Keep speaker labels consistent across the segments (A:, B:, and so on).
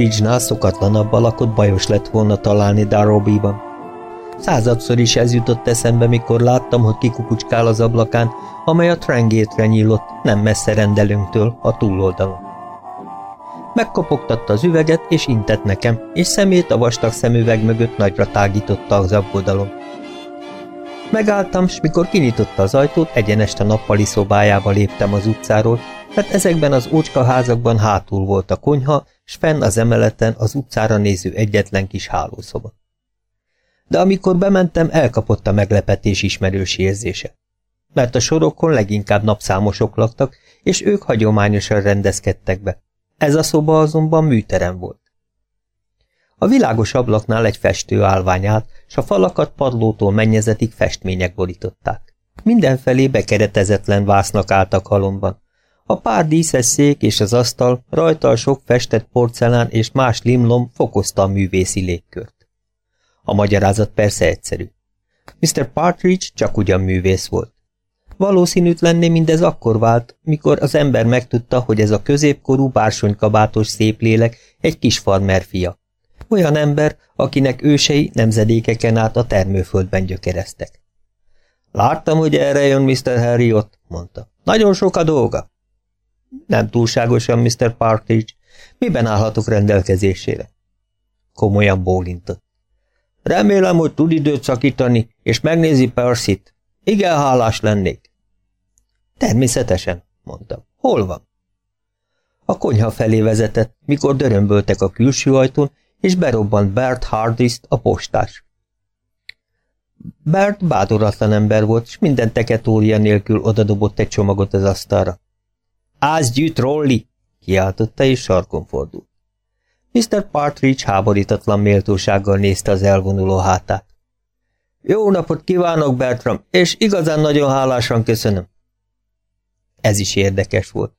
A: Patridge-nál szokatlanabb lakott bajos lett volna találni Darrow-ban. Századszor is ez jutott eszembe, mikor láttam, hogy kikukucskál az ablakán, amely a trengétre nyílott, nem messze rendelőnktől, a túloldalon. Megkopogtatta az üveget, és intett nekem, és szemét a vastag szemüveg mögött nagyra tágította az aggodalom. Megálltam, s mikor kinyitotta az ajtót, egyenest a nappali szobájába léptem az utcáról, mert ezekben az ócska házakban hátul volt a konyha, s fenn az emeleten az utcára néző egyetlen kis hálószoba. De amikor bementem, elkapott a meglepetés ismerős érzése. Mert a sorokon leginkább napszámosok laktak, és ők hagyományosan rendezkedtek be. Ez a szoba azonban műterem volt. A világos ablaknál egy festő állvány állt, s a falakat padlótól mennyezetig festmények borították. Mindenfelé bekeretezetlen vásznak álltak halomban. A pár díszes szék és az asztal, rajta a sok festett porcelán és más limlom fokozta a művészi légkört. A magyarázat persze egyszerű. Mr. Partridge csak ugyan művész volt. Valószínűtlenné mindez akkor vált, mikor az ember megtudta, hogy ez a középkorú bársonykabátos szép lélek egy kis farmer fia. Olyan ember, akinek ősei nemzedékeken át a termőföldben gyökereztek. Láttam, hogy erre jön Mr. Harriot, mondta. Nagyon sok a dolga. Nem túlságosan, Mr. Partridge. Miben állhatok rendelkezésére? Komolyan bólintott. Remélem, hogy tud időt szakítani, és megnézi Percy-t. Igen, hálás lennék. Természetesen, mondtam. Hol van? A konyha felé vezetett, mikor dörömböltek a külső ajtón, és berobbant Bert Hardist, a postás. Bert bátoratlan ember volt, és minden teketória nélkül odadobott egy csomagot az asztalra. Ász gyűjt, Rolli! kiáltotta, és sarkon fordult. Mr. Partridge háborítatlan méltósággal nézte az elvonuló hátát. Jó napot kívánok, Bertram, és igazán nagyon hálásan köszönöm. Ez is érdekes volt.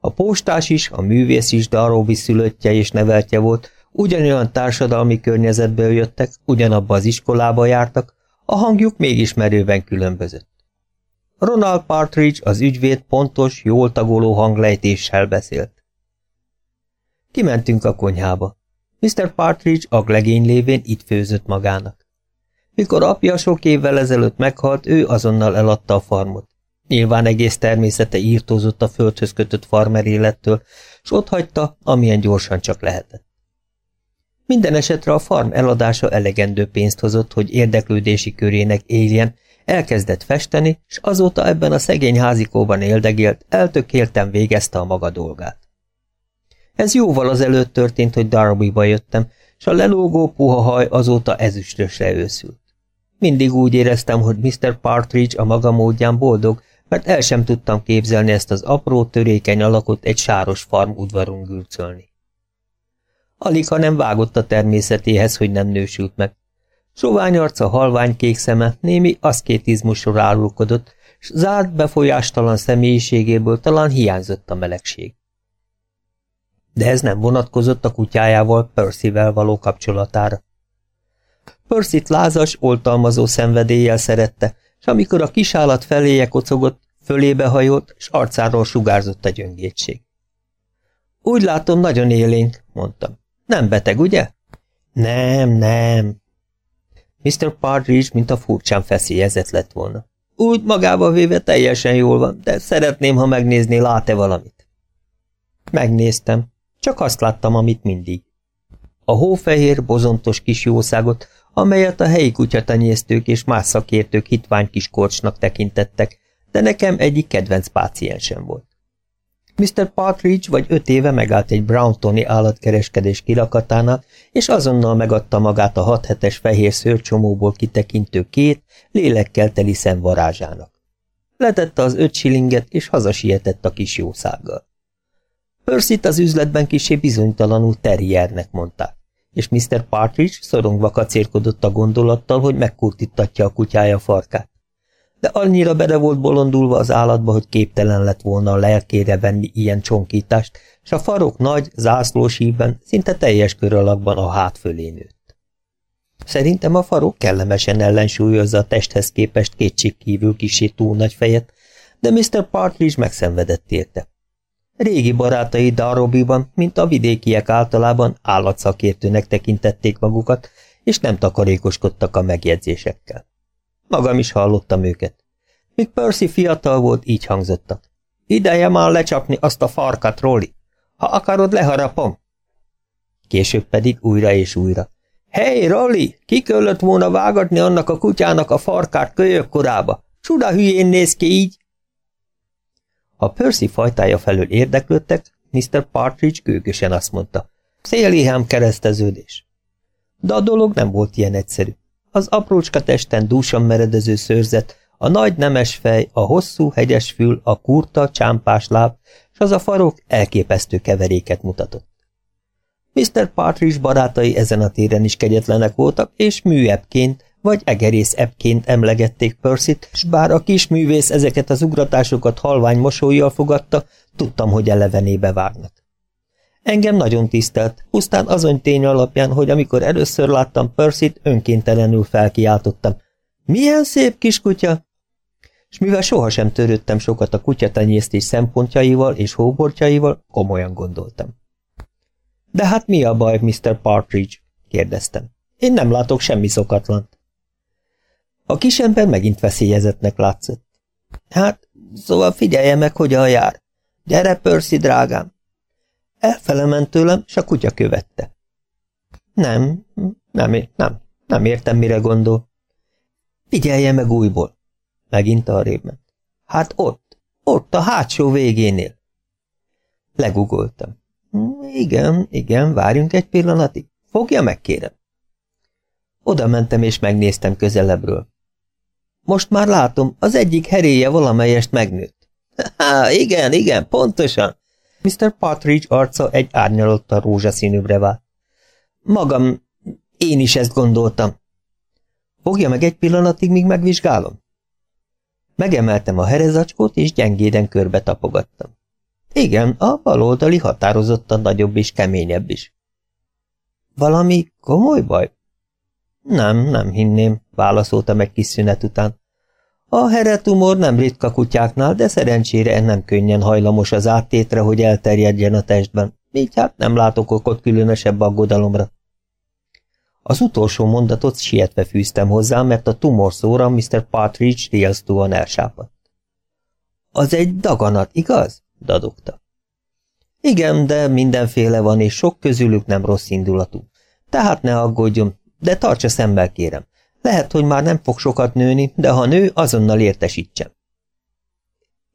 A: A postás is, a művész is Darrow szülöttje és neveltje volt, ugyanolyan társadalmi környezetből jöttek, ugyanabba az iskolába jártak, a hangjuk mégis merőben különbözött. Ronald Partridge, az ügyvéd pontos, jól tagoló hanglejtéssel beszélt. Kimentünk a konyhába. Mr. Partridge aglegény lévén itt főzött magának. Mikor apja sok évvel ezelőtt meghalt, ő azonnal eladta a farmot. Nyilván egész természete írtózott a földhöz kötött farmer élettől, s ott hagyta, amilyen gyorsan csak lehetett. Minden esetre a farm eladása elegendő pénzt hozott, hogy érdeklődési körének éljen, elkezdett festeni, s azóta ebben a szegény házikóban éldegélt, eltökélten végezte a maga dolgát. Ez jóval az előtt történt, hogy Darbyba jöttem, s a lelógó puha haj azóta ezüstösre őszült. Mindig úgy éreztem, hogy Mr. Partridge a maga módján boldog, mert el sem tudtam képzelni ezt az apró, törékeny alakot egy sáros farm udvaron gürcölni. Alig, ha nem vágott a természetéhez, hogy nem nősült meg. Sovány arca, halvány kék szeme, némi aszkétizmusra árulkodott, s zárt, befolyástalan személyiségéből talán hiányzott a melegség de ez nem vonatkozott a kutyájával, Percyvel való kapcsolatára. Percyt lázas, oltalmazó szenvedéllyel szerette, és amikor a kisállat feléje kocogott, fölébe hajolt, s arcáról sugárzott a gyöngétség. Úgy látom, nagyon élénk, mondtam. Nem beteg, ugye? Nem, nem. Mr. Partridge, mint a furcsán feszélyezett lett volna. Úgy magába véve teljesen jól van, de szeretném, ha megnézni, lát-e valamit. Megnéztem. Csak azt láttam, amit mindig. A hófehér, bozontos kis jószágot, amelyet a helyi kutyatenyésztők és más szakértők hitvány kis korcsnak tekintettek, de nekem egyik kedvenc páciensem volt. Mr. Partridge vagy öt éve megállt egy Browntoni állatkereskedés kirakatánál, és azonnal megadta magát a hat hetes fehér szőrcsomóból kitekintő két, lélekkel teli szem varázsának. Letette az öt silinget, és hazasietett a kis jószággal. Percy-t az üzletben kisé bizonytalanul terriernek mondták, és Mr. Partridge szorongva kacérkodott a gondolattal, hogy megkurtítatja a kutyája farkát. De annyira bele volt bolondulva az állatba, hogy képtelen lett volna a lelkére venni ilyen csonkítást, és a farok nagy, zászlós hívben, szinte teljes kör alakban a hát fölé nőtt. Szerintem a farok kellemesen ellensúlyozza a testhez képest kétségkívül kisé túl nagy fejet, de Mr. Partridge megszenvedett érte. Régi barátai Darobiban, mint a vidékiek általában állatszakértőnek tekintették magukat, és nem takarékoskodtak a megjegyzésekkel. Magam is hallottam őket. Míg Percy fiatal volt, így hangzottak. Ideje már lecsapni azt a farkat, Rolli. Ha akarod, leharapom. Később pedig újra és újra. Hey, Rolli, ki kellett volna vágatni annak a kutyának a farkát kölyök korába? Csuda hülyén néz ki így. Ha Percy fajtája felől érdeklődtek, Mr. Partridge gőgösen azt mondta. Széléhám kereszteződés. De a dolog nem volt ilyen egyszerű. Az aprócska testen dúsan meredező szőrzet, a nagy nemes fej, a hosszú hegyes fül, a kurta, csámpás láb, és az a farok elképesztő keveréket mutatott. Mr. Partridge barátai ezen a téren is kegyetlenek voltak, és műebbként, vagy egerész ebbként emlegették Percy-t, s bár a kis művész ezeket az ugratásokat halvány mosolyjal fogadta, tudtam, hogy elevenébe vágnak. Engem nagyon tisztelt, pusztán azon tény alapján, hogy amikor először láttam Percy-t, önkéntelenül felkiáltottam. Milyen szép kiskutya! És mivel sohasem törődtem sokat a kutyatenyésztés szempontjaival és hóbortjaival, komolyan gondoltam. De hát mi a baj, Mr. Partridge? kérdeztem. Én nem látok semmi szokatlant. A kisember megint veszélyezetnek látszott. Hát, szóval figyelje meg, hogyan jár. Gyere, Percy, drágám! Elfele ment tőlem, s a kutya követte. Nem, nem, nem, nem értem, mire gondol. Figyelje meg újból. Megint arrébb ment. Hát ott, ott a hátsó végénél. Legugoltam. Igen, igen, várjunk egy pillanatig. Fogja meg, kérem. Oda mentem és megnéztem közelebbről. Most már látom, az egyik heréje valamelyest megnőtt. Há, igen, igen, pontosan. Mr. Partridge arca egy árnyalottan rózsaszínűbre vált. Magam, én is ezt gondoltam. Fogja meg egy pillanatig, míg megvizsgálom. Megemeltem a herezacskót, és gyengéden körbe tapogattam. Igen, a baloldali határozottan nagyobb és keményebb is. Valami komoly baj? Nem, nem hinném, válaszolta meg kis szünet után. A heretumor nem ritka kutyáknál, de szerencsére nem könnyen hajlamos az áttétre, hogy elterjedjen a testben, így hát nem látok okot különösebb aggodalomra. Az utolsó mondatot sietve fűztem hozzá, mert a tumor szóra Mr. Partridge riasztóan elsápadt. Az egy daganat, igaz? dadogta. Igen, de mindenféle van, és sok közülük nem rossz indulatú. Tehát ne aggódjon, de tartsa szemmel kérem. Lehet, hogy már nem fog sokat nőni, de ha nő, azonnal értesítsem.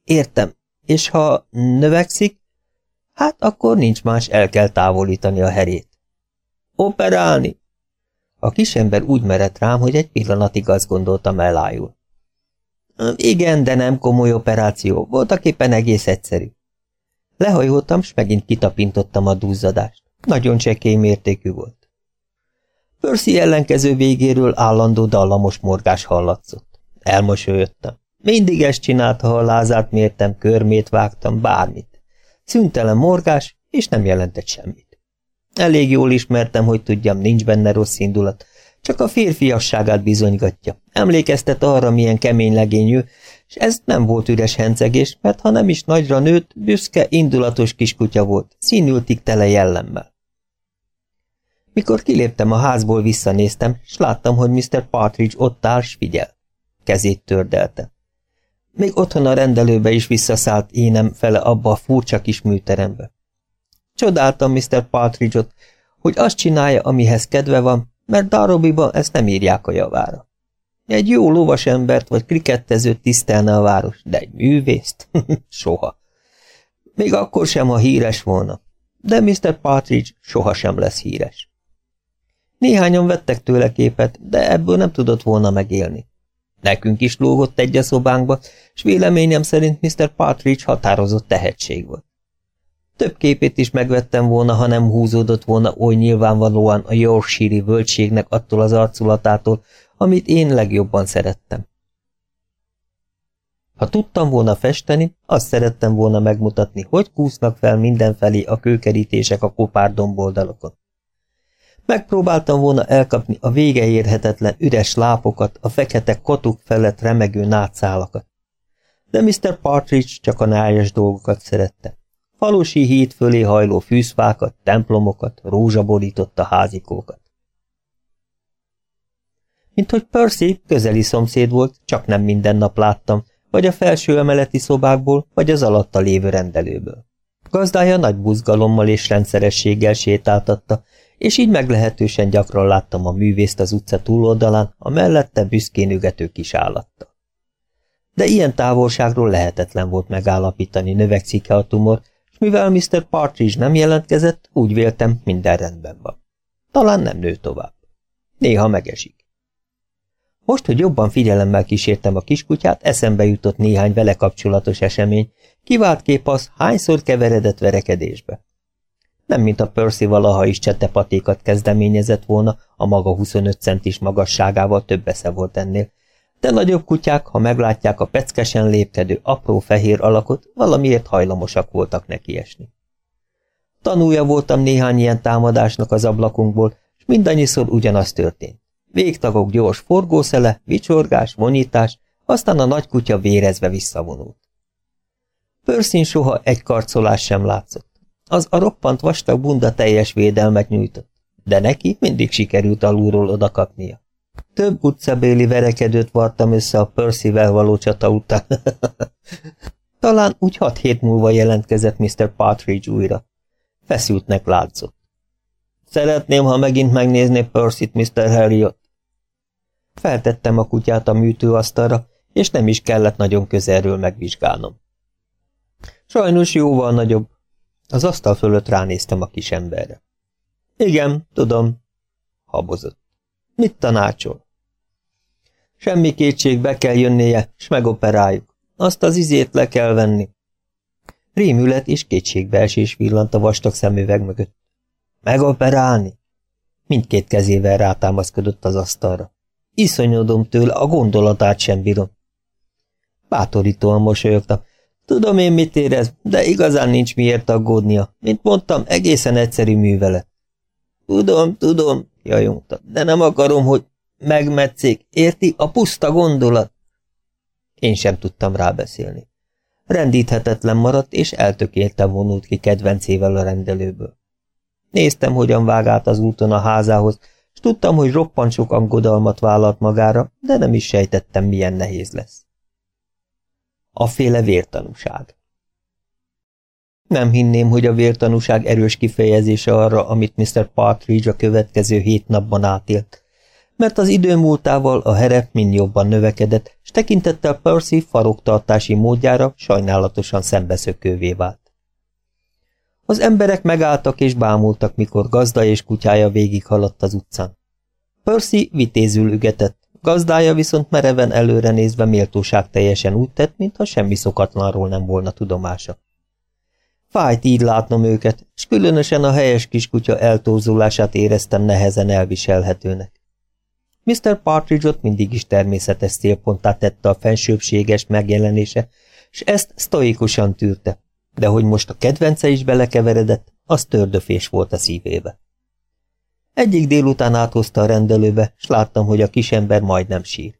A: Értem. És ha növekszik? Hát akkor nincs más, el kell távolítani a herét. Operálni? A kisember úgy merett rám, hogy egy pillanatig azt gondoltam elájul. Igen, de nem komoly operáció, voltak éppen egész egyszerű. Lehajoltam, s megint kitapintottam a duzzadást. Nagyon csekély mértékű volt. Percy ellenkező végéről állandó dallamos morgás hallatszott. Elmosolyodtam. Mindig ezt csinálta, ha a lázát mértem, körmét vágtam, bármit. Szüntelen morgás, és nem jelentett semmit. Elég jól ismertem, hogy tudjam, nincs benne rossz indulat, csak a férfiasságát bizonygatja. Emlékeztet arra, milyen kemény legényű, és ez nem volt üres hencegés, mert ha nem is nagyra nőtt, büszke, indulatos kiskutya volt, színültig tele jellemmel. Mikor kiléptem a házból, visszanéztem, és láttam, hogy Mr. Partridge ott áll, s figyel. Kezét tördelte. Még otthon a rendelőbe is visszaszállt énem fele abba a furcsa kis műterembe. Csodáltam Mr. Partridge-ot, hogy azt csinálja, amihez kedve van, mert Darobiban ezt nem írják a javára. Egy jó lovas embert vagy krikettezőt tisztelne a város, de egy művészt? Soha. Még akkor sem, ha híres volna. De Mr. Partridge sohasem lesz híres. Néhányan vettek tőle képet, de ebből nem tudott volna megélni. Nekünk is lógott egy a szobánkba, és véleményem szerint Mr. Partridge határozott tehetség volt. Több képét is megvettem volna, ha nem húzódott volna oly nyilvánvalóan a Yorkshire völgységnek attól az arculatától, amit én legjobban szerettem. Ha tudtam volna festeni, azt szerettem volna megmutatni, hogy kúsznak fel mindenfelé a kőkerítések a kopár domboldalokon. Megpróbáltam volna elkapni a vége érhetetlen üres lápokat, a fekete kotuk felett remegő nátszálakat. De Mr. Partridge csak a nájas dolgokat szerette. falusi híd fölé hajló fűszfákat, templomokat, rózsaborította házikókat. Mint hogy Percy közeli szomszéd volt, csak nem minden nap láttam, vagy a felső emeleti szobákból, vagy az alatta lévő rendelőből. Gazdája nagy buzgalommal és rendszerességgel sétáltatta, és így meglehetősen gyakran láttam a művészt az utca túloldalán, a mellette büszkén ügető kis állatta. De ilyen távolságról lehetetlen volt megállapítani, növekszik-e a tumor, és mivel Mr. Partridge nem jelentkezett, úgy véltem, minden rendben van. Talán nem nő tovább. Néha megesik. Most, hogy jobban figyelemmel kísértem a kiskutyát, eszembe jutott néhány vele kapcsolatos esemény, kivált kép az, hányszor keveredett verekedésbe. Nem, mint a Percy valaha is csetepatékat kezdeményezett volna, a maga 25 centis magasságával több esze volt ennél, de nagyobb kutyák, ha meglátják a peckesen lépkedő apró fehér alakot, valamiért hajlamosak voltak neki esni. Tanúja voltam néhány ilyen támadásnak az ablakunkból, és mindannyiszor ugyanaz történt. Végtagok gyors forgószele, vicsorgás, vonítás, aztán a nagy kutya vérezve visszavonult. Pörszín soha egy karcolás sem látszott. Az a roppant vastag bunda teljes védelmet nyújtott, de neki mindig sikerült alulról odakapnia. Több utcabéli verekedőt vartam össze a Percy-vel való csata után. Talán úgy hat hét múlva jelentkezett Mr. Partridge újra. Feszültnek látszott. Szeretném, ha megint megnézné Percy-t, Mr. Harriot. Feltettem a kutyát a műtőasztalra, és nem is kellett nagyon közelről megvizsgálnom. Sajnos jóval nagyobb. Az asztal fölött ránéztem a kis emberre. Igen, tudom, habozott. Mit tanácsol? Semmi kétség, be kell jönnie, s megoperáljuk. Azt az izét le kell venni. Rémület és kétségbeesés villant a vastag szemüveg mögött. Megoperálni? Mindkét kezével rátámaszkodott az asztalra. Iszonyodom tőle, a gondolatát sem bírom. Bátorítóan mosolyogtam. Tudom én, mit érez, de igazán nincs miért aggódnia. Mint mondtam, egészen egyszerű művelet. Tudom, tudom, jajongta, de nem akarom, hogy megmetszék. Érti? A puszta gondolat. Én sem tudtam rábeszélni. Rendíthetetlen maradt, és eltökéltem vonult ki kedvencével a rendelőből. Néztem, hogyan vág át az úton a házához, és tudtam, hogy roppant sok angodalmat vállalt magára, de nem is sejtettem, milyen nehéz lesz. A féle vértanúság Nem hinném, hogy a vértanúság erős kifejezése arra, amit Mr. Partridge a következő hét napban átélt, mert az idő múltával a herep mind jobban növekedett, és tekintettel Percy faroktartási módjára sajnálatosan szembeszökővé vált. Az emberek megálltak és bámultak, mikor gazda és kutyája végighaladt az utcán. Percy vitézül ügetett, gazdája viszont mereven előre nézve méltóság teljesen úgy tett, mintha semmi szokatlanról nem volna tudomása. Fájt így látnom őket, és különösen a helyes kiskutya eltorzulását éreztem nehezen elviselhetőnek. Mr. Partridge-ot mindig is természetes célponttá tette a fensőbséges megjelenése, és ezt sztoikusan tűrte, de hogy most a kedvence is belekeveredett, az tördöfés volt a szívébe. Egyik délután áthozta a rendelőbe, s láttam, hogy a kisember majdnem sír.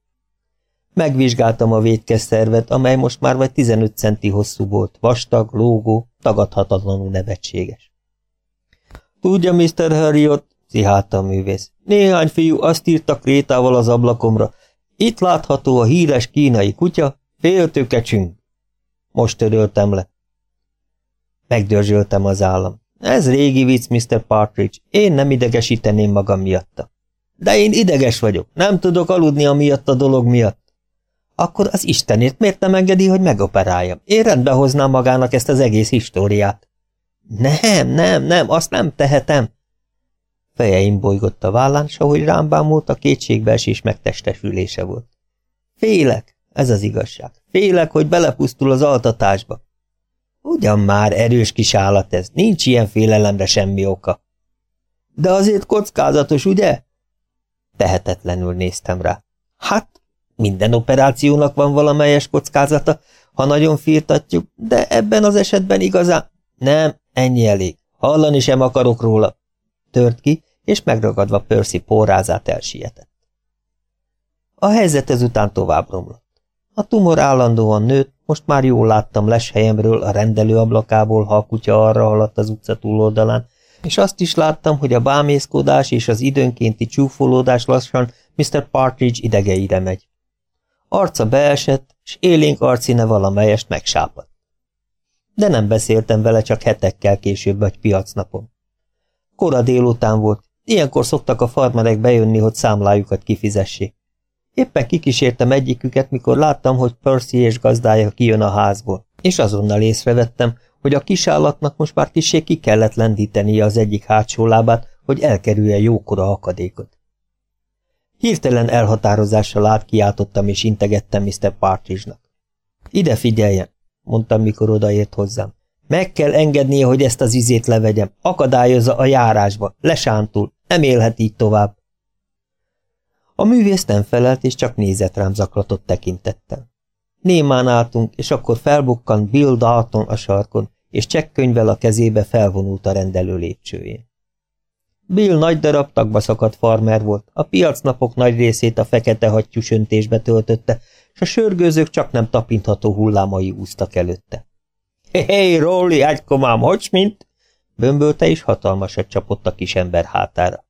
A: Megvizsgáltam a védkes szervet, amely most már vagy 15 centi hosszú volt, vastag, lógó, tagadhatatlanul nevetséges. Tudja, Mr. Harriot, szihálta a művész, néhány fiú azt írta krétával az ablakomra, itt látható a híres kínai kutya, féltőkecsünk. Most töröltem le. Megdörzsöltem az állam. Ez régi vicc, Mr. Partridge. Én nem idegesíteném magam miatta. De én ideges vagyok. Nem tudok aludni a a dolog miatt. Akkor az Istenért miért nem engedi, hogy megoperáljam? Én rendbe hoznám magának ezt az egész históriát. Nem, nem, nem, azt nem tehetem. Fejeim bolygott a vállán, s ahogy rám bámult, a kétségbeesés megtestesülése volt. Félek, ez az igazság. Félek, hogy belepusztul az altatásba. Ugyan már erős kis állat ez, nincs ilyen félelemre semmi oka. De azért kockázatos, ugye? Tehetetlenül néztem rá. Hát, minden operációnak van valamelyes kockázata, ha nagyon firtatjuk, de ebben az esetben igazán... Nem, ennyi elég. Hallani sem akarok róla. Tört ki, és megragadva Percy pórázát elsietett. A helyzet ezután tovább romlott. A tumor állandóan nőtt, most már jól láttam les helyemről a rendelő ablakából, ha a kutya arra haladt az utca túloldalán, és azt is láttam, hogy a bámészkodás és az időnkénti csúfolódás lassan Mr. Partridge idegeire megy. Arca beesett, és élénk arcine valamelyest megsápadt. De nem beszéltem vele csak hetekkel később vagy piacnapon. Kora délután volt, ilyenkor szoktak a farmerek bejönni, hogy számlájukat kifizessék. Éppen kikísértem egyiküket, mikor láttam, hogy Percy és gazdája kijön a házból, és azonnal észrevettem, hogy a kisállatnak most már kisé ki kellett lendítenie az egyik hátsó lábát, hogy elkerülje jókora akadékot. Hirtelen elhatározással átkiáltottam és integettem Mr. Partridge-nak. Ide figyeljen, mondtam, mikor odaért hozzám. Meg kell engednie, hogy ezt az izét levegyem. Akadályozza a járásba, lesántul, nem élhet így tovább. A művész nem felelt, és csak nézett rám zaklatott tekintettel. Némán álltunk, és akkor felbukkant Bill Dalton a sarkon, és csekkönyvvel a kezébe felvonult a rendelő lépcsőjén. Bill nagy darab tagba szakadt farmer volt, a piacnapok nagy részét a fekete hattyú söntésbe töltötte, és a sörgőzők csak nem tapintható hullámai úztak előtte. Hé, hey, Rolly, ágykomám, hogy mint? Bömbölte és hatalmasat csapott a kisember hátára.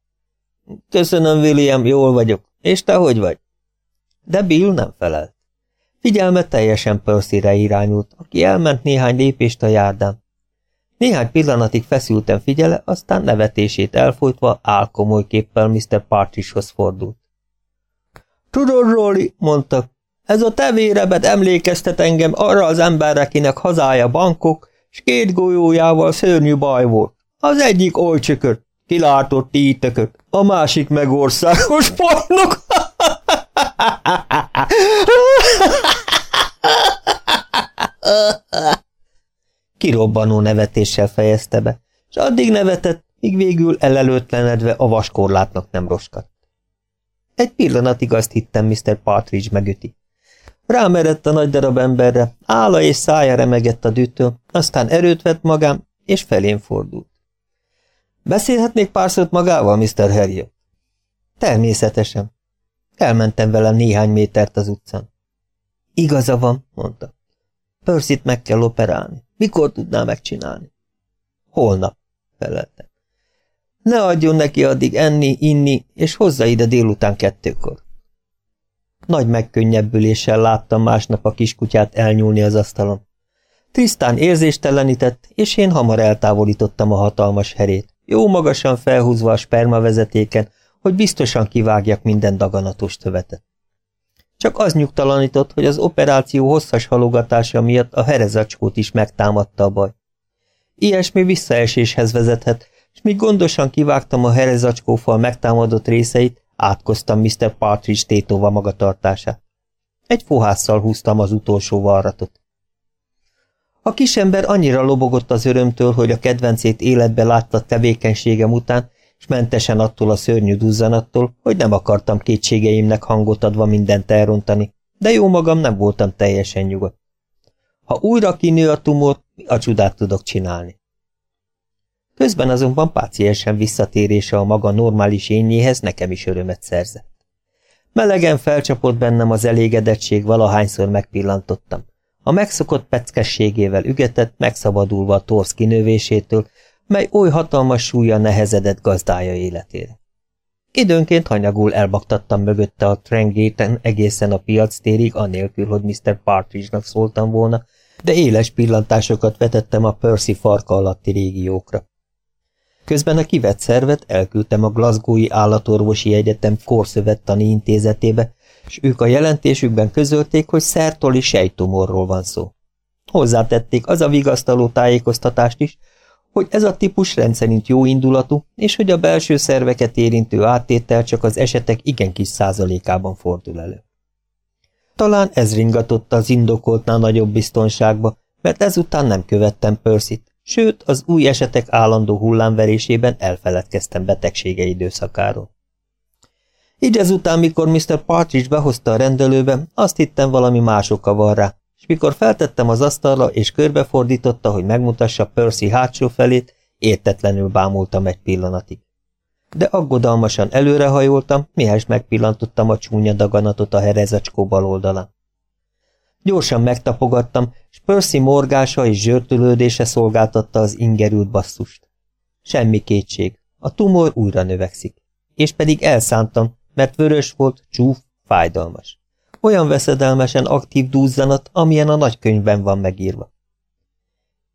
A: Köszönöm, William, jól vagyok. És te hogy vagy? De Bill nem felelt. Figyelme teljesen Percy-re irányult, aki elment néhány lépést a járdán. Néhány pillanatig feszülten figyele, aztán nevetését elfolytva álkomoly képpel Mr. Partridge-hoz fordult. Tudod, Rolly, mondta, ez a tevérebet emlékeztet engem arra az emberre, akinek hazája bankok, s két golyójával szörnyű baj volt. Az egyik oly csökört, kilátott ítököt, a másik meg országos bajnok. Kirobbanó nevetéssel fejezte be, és addig nevetett, míg végül elelőtlenedve a vaskorlátnak nem roskadt. Egy pillanatig azt hittem, Mr. Partridge megüti. Rámerett a nagy darab emberre, álla és szája remegett a dűtől, aztán erőt vett magám, és felén fordult. Beszélhetnék pár szót magával, Mr. Harriet? Természetesen. Elmentem vele néhány métert az utcán. Igaza van, mondta. Percy-t meg kell operálni. Mikor tudná megcsinálni? Holnap, feleltem. Ne adjon neki addig enni, inni, és hozza ide délután kettőkor. Nagy megkönnyebbüléssel láttam másnap a kiskutyát elnyúlni az asztalon. Trisztán érzéstelenített, és én hamar eltávolítottam a hatalmas herét, jó magasan felhúzva a spermavezetéken, hogy biztosan kivágjak minden daganatos tövetet. Csak az nyugtalanított, hogy az operáció hosszas halogatása miatt a herezacskót is megtámadta a baj. Ilyesmi visszaeséshez vezethet, és míg gondosan kivágtam a herezacskófal megtámadott részeit, átkoztam Mr. Partridge tétova magatartását. Egy fohásszal húztam az utolsó varratot. A kisember annyira lobogott az örömtől, hogy a kedvencét életbe látta tevékenységem után, és mentesen attól a szörnyű duzzanattól, hogy nem akartam kétségeimnek hangot adva mindent elrontani, de jó magam nem voltam teljesen nyugodt. Ha újra kinő a tumor, mi a csodát tudok csinálni? Közben azonban páciensen visszatérése a maga normális énjéhez nekem is örömet szerzett. Melegen felcsapott bennem az elégedettség, valahányszor megpillantottam. A megszokott peckességével ügetett, megszabadulva a torsz kinövésétől, mely oly hatalmas súlya nehezedett gazdája életére. Időnként hanyagul elbaktattam mögötte a trengéten egészen a piac térig, anélkül, hogy Mr. Partridge-nak szóltam volna, de éles pillantásokat vetettem a Percy farka alatti régiókra. Közben a kivett szervet elküldtem a Glasgowi Állatorvosi Egyetem Korszövettani Intézetébe, és ők a jelentésükben közölték, hogy szertoli sejtumorról van szó. Hozzátették az a vigasztaló tájékoztatást is, hogy ez a típus rendszerint jó indulatú, és hogy a belső szerveket érintő áttétel csak az esetek igen kis százalékában fordul elő. Talán ez ringatotta az indokoltnál nagyobb biztonságba, mert ezután nem követtem percy sőt, az új esetek állandó hullámverésében elfeledkeztem betegsége időszakáról. Így ezután, mikor Mr. Partridge behozta a rendelőbe, azt hittem valami más oka van rá, és mikor feltettem az asztalra és körbefordította, hogy megmutassa Percy hátsó felét, értetlenül bámultam egy pillanatig. De aggodalmasan előrehajoltam, mihez megpillantottam a csúnya daganatot a herezacskó bal oldalán. Gyorsan megtapogattam, és Percy morgása és zsörtölődése szolgáltatta az ingerült basszust. Semmi kétség, a tumor újra növekszik. És pedig elszántam, mert vörös volt, csúf, fájdalmas. Olyan veszedelmesen aktív dúzzanat, amilyen a nagykönyvben van megírva.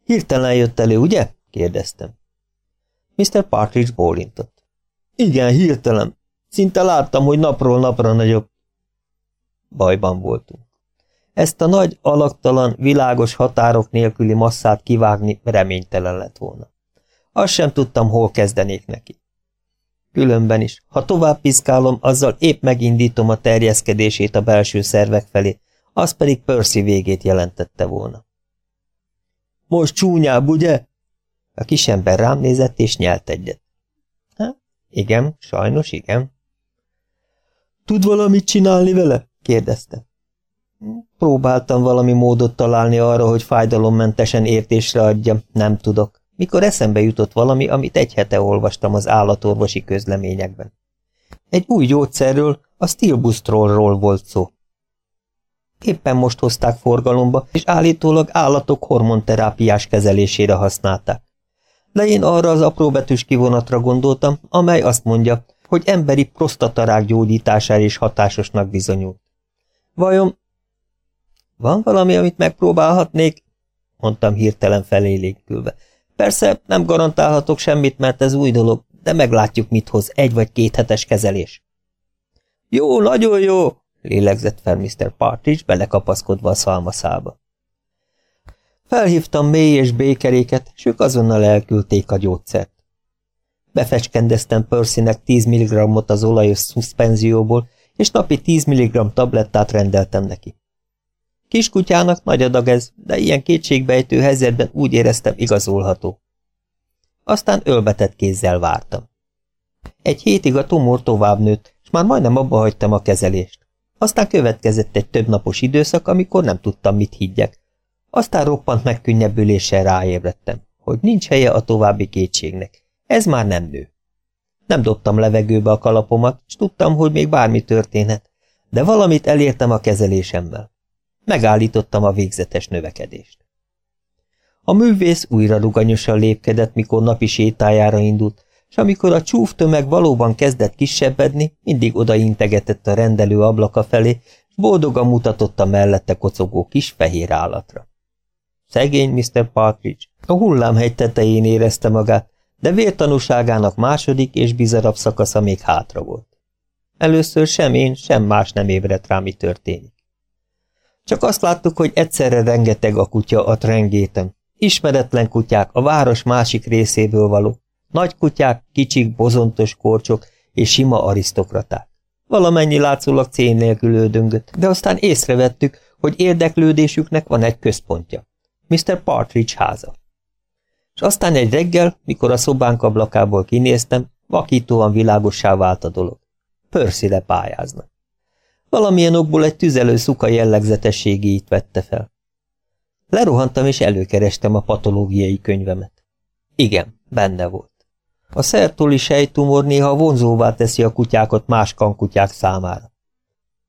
A: Hirtelen jött elő, ugye? kérdeztem. Mr. Partridge bólintott. Igen, hirtelen. Szinte láttam, hogy napról napra nagyobb. Bajban voltunk. Ezt a nagy, alaktalan, világos határok nélküli masszát kivágni reménytelen lett volna. Azt sem tudtam, hol kezdenék neki. Különben is, ha tovább piszkálom, azzal épp megindítom a terjeszkedését a belső szervek felé, az pedig Percy végét jelentette volna. Most csúnyább, ugye? A kisember rám nézett és nyelt egyet. Hát, igen, sajnos igen. Tud valamit csinálni vele? kérdezte. Próbáltam valami módot találni arra, hogy fájdalommentesen értésre adja, nem tudok, mikor eszembe jutott valami, amit egy hete olvastam az állatorvosi közleményekben. Egy új gyógyszerről, a stilbustrolról volt szó. Éppen most hozták forgalomba, és állítólag állatok hormonterápiás kezelésére használták. De én arra az apróbetűs kivonatra gondoltam, amely azt mondja, hogy emberi prostatarák gyógyítására is hatásosnak bizonyult. Vajon van valami, amit megpróbálhatnék? mondtam hirtelen felélénkülve. Persze nem garantálhatok semmit, mert ez új dolog, de meglátjuk, mit hoz egy vagy két hetes kezelés. Jó, nagyon jó, lélegzett fel Mr. Partridge, belekapaszkodva a szalmaszába. Felhívtam mély és békeréket, és ők azonnal elküldték a gyógyszert. Befecskendeztem Percynek 10 mg-ot az olajos szuszpenzióból, és napi 10 mg tablettát rendeltem neki. Kiskutyának nagy adag ez, de ilyen kétségbejtő helyzetben úgy éreztem igazolható. Aztán ölbetett kézzel vártam. Egy hétig a tumor tovább nőtt, és már majdnem abba hagytam a kezelést. Aztán következett egy több napos időszak, amikor nem tudtam, mit higgyek. Aztán roppant megkönnyebbüléssel ráébredtem, hogy nincs helye a további kétségnek. Ez már nem nő. Nem dobtam levegőbe a kalapomat, és tudtam, hogy még bármi történhet, de valamit elértem a kezelésemmel. Megállítottam a végzetes növekedést. A művész újra ruganyosan lépkedett, mikor napi sétájára indult, és amikor a csúf tömeg valóban kezdett kisebbedni, mindig odaintegetett a rendelő ablaka felé, és boldogan mutatott a mellette kocogó kis fehér állatra. Szegény Mr. Partridge a hullámhegy tetején érezte magát, de vértanúságának második és bizarabb szakasza még hátra volt. Először sem én, sem más nem ébredt rá, mi történik. Csak azt láttuk, hogy egyszerre rengeteg a kutya a trengéten. Ismeretlen kutyák, a város másik részéből való. Nagy kutyák, kicsik, bozontos korcsok és sima arisztokraták. Valamennyi látszólag cén nélkül de aztán észrevettük, hogy érdeklődésüknek van egy központja. Mr. Partridge háza. És aztán egy reggel, mikor a szobánk ablakából kinéztem, vakítóan világossá vált a dolog. Percy-re pályáznak. Valamilyen okból egy tüzelő szuka jellegzetességét vette fel. Lerohantam és előkerestem a patológiai könyvemet. Igen, benne volt. A szertoli sejtumor néha vonzóvá teszi a kutyákat más kankutyák számára.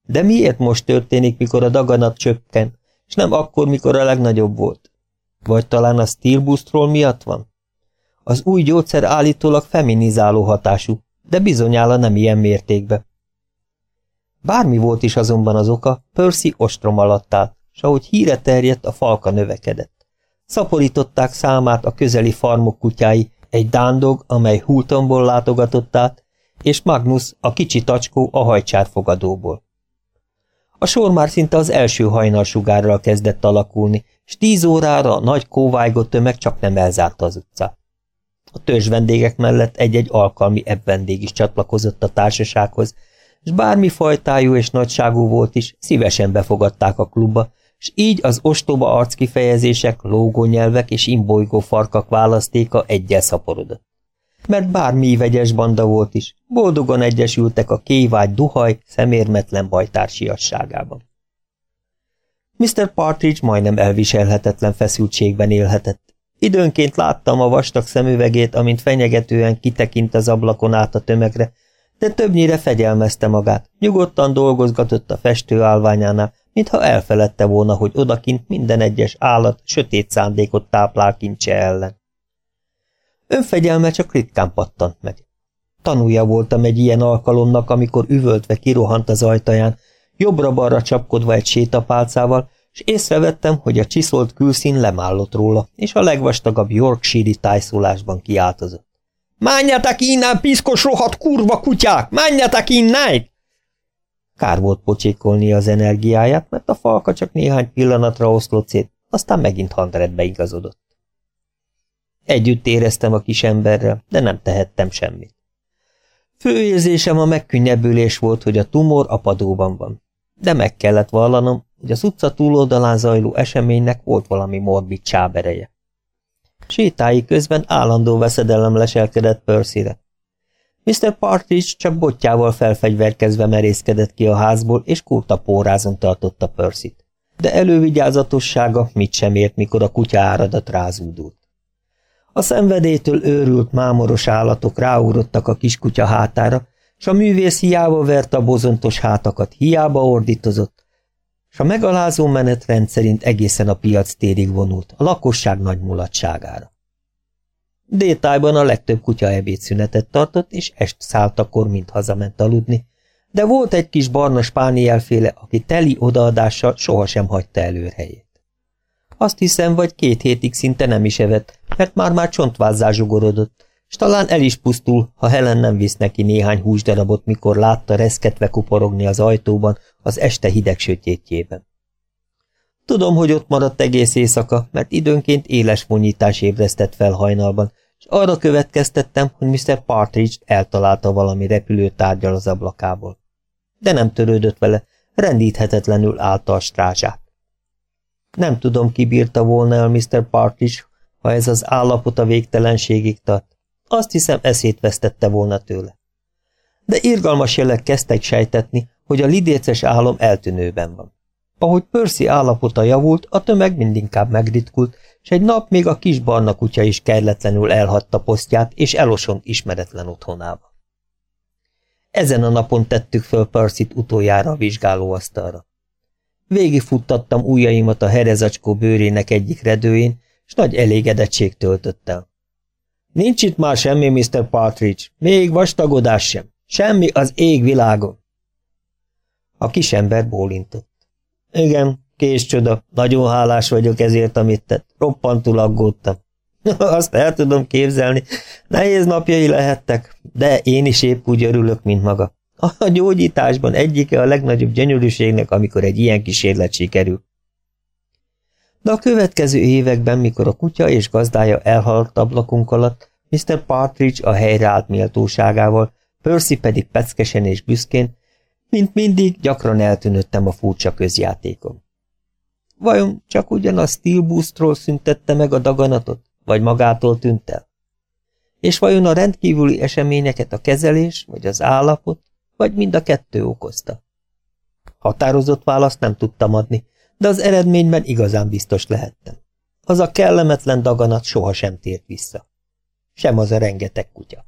A: De miért most történik, mikor a daganat csökken, és nem akkor, mikor a legnagyobb volt? Vagy talán a stilbusztról miatt van? Az új gyógyszer állítólag feminizáló hatású, de bizonyára nem ilyen mértékben. Bármi volt is azonban az oka, Percy ostrom alatt állt, s ahogy híre terjedt, a falka növekedett. Szaporították számát a közeli farmok kutyái, egy dándog, amely Hultonból látogatott át, és Magnus, a kicsi tacskó a hajcsárfogadóból. A sor már szinte az első hajnalsugárral kezdett alakulni, s tíz órára a nagy kóvájgó tömeg csak nem elzárta az utcát. A törzs vendégek mellett egy-egy alkalmi ebb vendég is csatlakozott a társasághoz, és bármi fajtájú és nagyságú volt is, szívesen befogadták a klubba, és így az ostoba arckifejezések, lógónyelvek és imbolygó farkak választéka egyel szaporodott. Mert bármi vegyes banda volt is, boldogan egyesültek a kévágy duhaj szemérmetlen bajtársiasságában. Mr. Partridge majdnem elviselhetetlen feszültségben élhetett. Időnként láttam a vastag szemüvegét, amint fenyegetően kitekint az ablakon át a tömegre, de többnyire fegyelmezte magát, nyugodtan dolgozgatott a festőállványánál, mintha elfeledte volna, hogy odakint minden egyes állat sötét szándékot táplál kincse ellen. Önfegyelme csak ritkán pattant meg. Tanúja voltam egy ilyen alkalomnak, amikor üvöltve kirohant az ajtaján, jobbra-balra csapkodva egy sétapálcával, és észrevettem, hogy a csiszolt külszín lemállott róla, és a legvastagabb Yorkshire tájszólásban kiáltozott. – Menjetek innen, piszkos rohadt kurva kutyák! Menjetek innen! Kár volt pocsékolni az energiáját, mert a falka csak néhány pillanatra oszlott szét, aztán megint handredbe igazodott. Együtt éreztem a kis emberrel, de nem tehettem semmit. Főérzésem a megkönnyebbülés volt, hogy a tumor apadóban van, de meg kellett vallanom, hogy az utca túloldalán zajló eseménynek volt valami morbid csábereje. Sétái közben állandó veszedelem leselkedett Percyre. Mr. Partridge csak botjával felfegyverkezve merészkedett ki a házból, és kurta pórázon tartotta Percy-t. De elővigyázatossága mit sem ért, mikor a kutya áradat rázúdult. A szenvedétől őrült mámoros állatok ráugrottak a kiskutya hátára, s a művész hiába verte a bozontos hátakat, hiába ordítozott, s a megalázó menet rendszerint egészen a piac térig vonult, a lakosság nagy mulatságára. Détájban a legtöbb kutya ebédszünetet tartott, és est szálltakor, mint hazament aludni, de volt egy kis barna spánielféle, aki teli odaadással sohasem hagyta előrhelyét. Azt hiszem, vagy két hétig szinte nem is evett, mert már-már csontvázzá zsugorodott, s talán el is pusztul, ha Helen nem visz neki néhány húsdarabot, mikor látta reszketve kuporogni az ajtóban az este hideg sötétjében. Tudom, hogy ott maradt egész éjszaka, mert időnként éles vonyítás ébresztett fel hajnalban, és arra következtettem, hogy Mr. Partridge eltalálta valami repülőtárgyal az ablakából. De nem törődött vele, rendíthetetlenül állta a strázsát. Nem tudom, ki bírta volna el Mr. Partridge, ha ez az állapot a végtelenségig tart. Azt hiszem, eszét vesztette volna tőle. De irgalmas jelek kezdtek sejtetni, hogy a lidéces álom eltűnőben van. Ahogy Percy állapota javult, a tömeg mindinkább megritkult, és egy nap még a kis barna kutya is kelletlenül elhagyta posztját, és elosont ismeretlen otthonába. Ezen a napon tettük föl Percy-t utoljára a vizsgálóasztalra. Végigfuttattam ujjaimat a herezacskó bőrének egyik redőjén, és nagy elégedettség töltött el. Nincs itt már semmi, Mr. Partridge, még vastagodás sem. Semmi az ég világon. A kisember bólintott. Igen, kés csoda, nagyon hálás vagyok ezért, amit tett. Roppantul aggódtam. Azt el tudom képzelni. Nehéz napjai lehettek, de én is épp úgy örülök, mint maga. A gyógyításban egyike a legnagyobb gyönyörűségnek, amikor egy ilyen kísérlet sikerül. De a következő években, mikor a kutya és gazdája elhaladt ablakunk alatt, Mr. Partridge a helyreállt méltóságával, Percy pedig peckesen és büszkén, mint mindig, gyakran eltűnöttem a furcsa közjátékom. Vajon csak ugyan a Steel Boostról szüntette meg a daganatot, vagy magától tűnt el? És vajon a rendkívüli eseményeket a kezelés, vagy az állapot, vagy mind a kettő okozta? Határozott választ nem tudtam adni, de az eredményben igazán biztos lehettem. Az a kellemetlen daganat sohasem tért vissza. Sem az a rengeteg kutya.